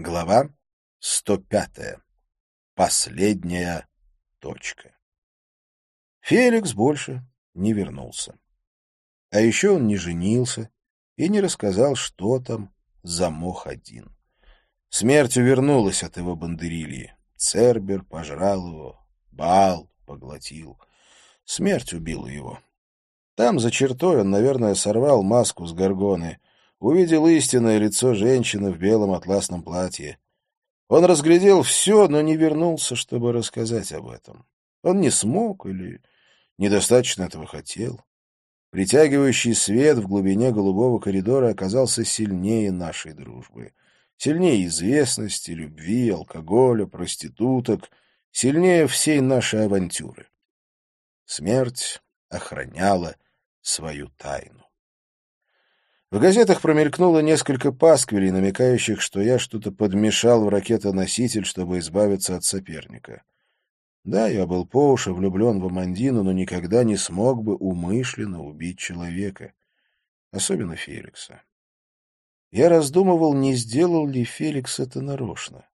Глава 105. Последняя точка. Феликс больше не вернулся. А еще он не женился и не рассказал, что там за мох один. Смерть увернулась от его бандерильи. Цербер пожрал его, Баал поглотил. Смерть убила его. Там, за чертой, он, наверное, сорвал маску с горгоны — увидел истинное лицо женщины в белом атласном платье. Он разглядел все, но не вернулся, чтобы рассказать об этом. Он не смог или недостаточно этого хотел. Притягивающий свет в глубине голубого коридора оказался сильнее нашей дружбы. Сильнее известности, любви, алкоголя, проституток, сильнее всей нашей авантюры. Смерть охраняла свою тайну. В газетах промелькнуло несколько пасквилей, намекающих, что я что-то подмешал в ракетоноситель, чтобы избавиться от соперника. Да, я был по уши влюблен в Амандину, но никогда не смог бы умышленно убить человека, особенно Феликса. Я раздумывал, не сделал ли Феликс это нарочно.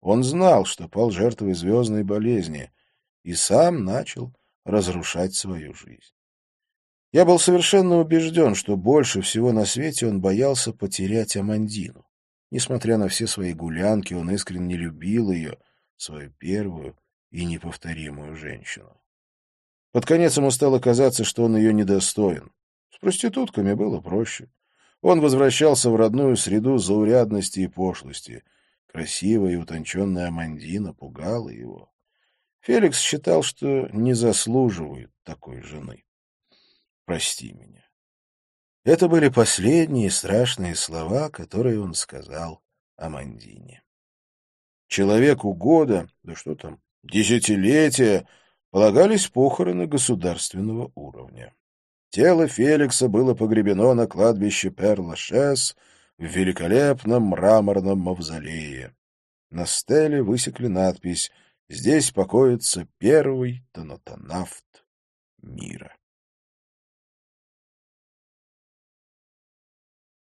Он знал, что пал жертвой звездной болезни, и сам начал разрушать свою жизнь. Я был совершенно убежден, что больше всего на свете он боялся потерять Амандину. Несмотря на все свои гулянки, он искренне любил ее, свою первую и неповторимую женщину. Под конец ему стало казаться, что он ее недостоин. С проститутками было проще. Он возвращался в родную среду заурядности и пошлости. Красивая и утонченная Амандина пугала его. Феликс считал, что не заслуживает такой жены прости меня. Это были последние страшные слова, которые он сказал о Мандине. Человеку года, да что там, десятилетия, полагались похороны государственного уровня. Тело Феликса было погребено на кладбище Перлашес в великолепном мраморном мавзолее. На стеле высекли надпись «Здесь покоится первый тонатонавт мира».